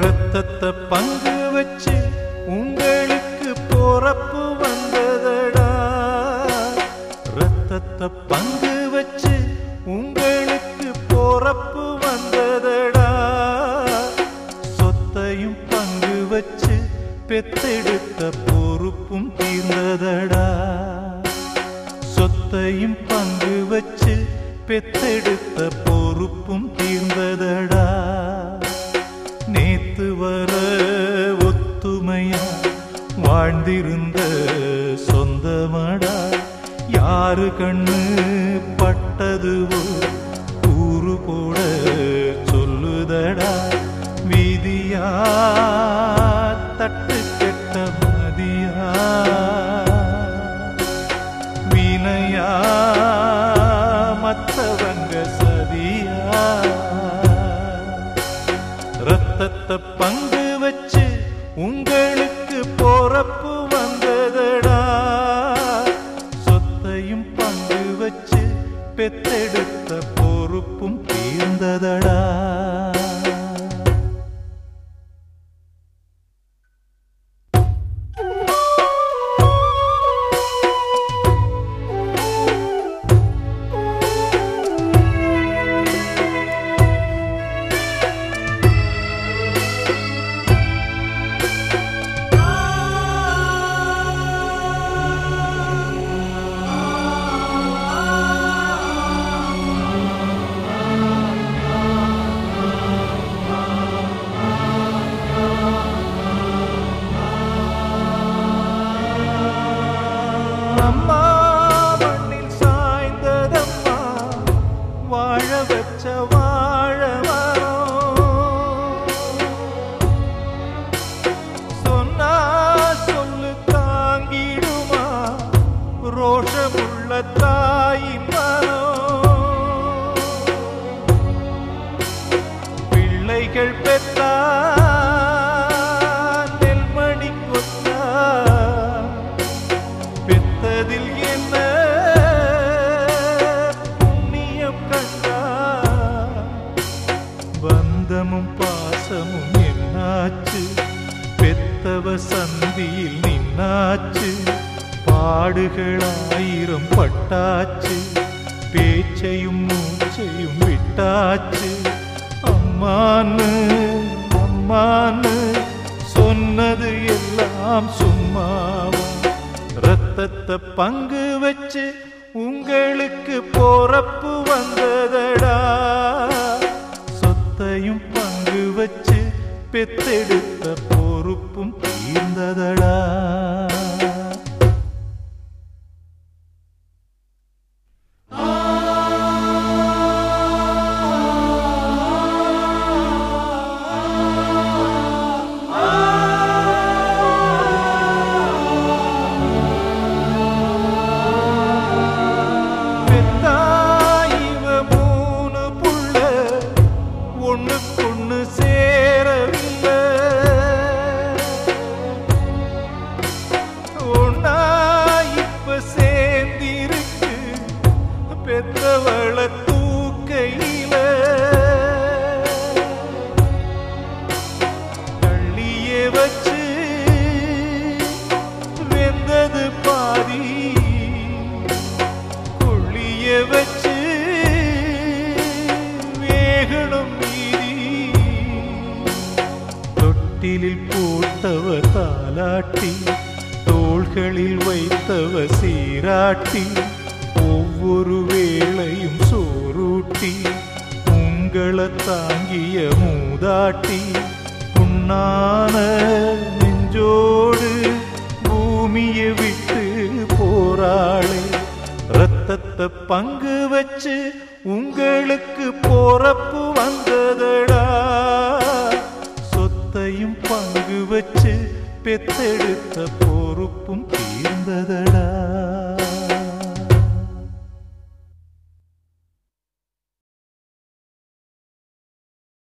ரத்தத்தை பங்கு வச்சு பெத்தெடுத்த பொறுப்பும் தீர்ந்ததடா. சொத்தையும் பங்கு வச்சு பெத்தெடுத்த பொறுப்பும் தீர்ந்ததடா. நேத்து வர ஒத்துமையா வாழ்ந்திருந்த சொந்தமடா. யாரு கண்ணு பட்டதுவோ கூறு போட சொல்லுதடா. விதியா ரத்தத்தை பங்கு வச்சு உங்களுக்கு போறப்பு வந்ததடா. சொத்தையும் பங்கு வச்சு பெத்தெடுத்த பொறுப்பும் தீர்ந்ததடா. வச்ச வாழ சொன்னா சொல்லு தாங்கிடுமா? ரோஷமுள்ள தாயின் பிள்ளைகள் சந்தியில் நின்னாச்சு. பாடுகளாயிரம் பட்டாச்சு. பேச்சையும் மூச்சையும் விட்டாச்சு. அம்மான்னு அம்மான்னு சொன்னது எல்லாம் சும்மாவா? ரத்தத்தை பங்கு வச்சு உங்களுக்கு போறப்பு வந்ததடா? சொத்தையும் பங்கு வச்சு பெத்தெடுத்த பொறுப்பும் தீர்ந்ததடா பெத்தா இவ சேரவில்லை. பெற்றவள தூக்கையில. தள்ளியே வச்சு வெந்தது பாதி. கொள்ளிய வச்சு வேகணும் மீதி. தொட்டிலில் போட்டவ தாலாட்டி தோள்களில் வைத்தவ சீராட்டி ஒவ்வொரு வேளையும் சோரூட்டி உங்களை தாங்கிய மூதாட்டி புண்ணான நெஞ்சோடு பூமியை விட்டு போராளே ரத்தத்தை பங்கு வச்சு உங்களுக்கு போறப்பு வந்ததடா. சொத்தையும் பங்கு வச்சு பெத்தெடுத்த பொறுப்பும் தீர்ந்ததடா.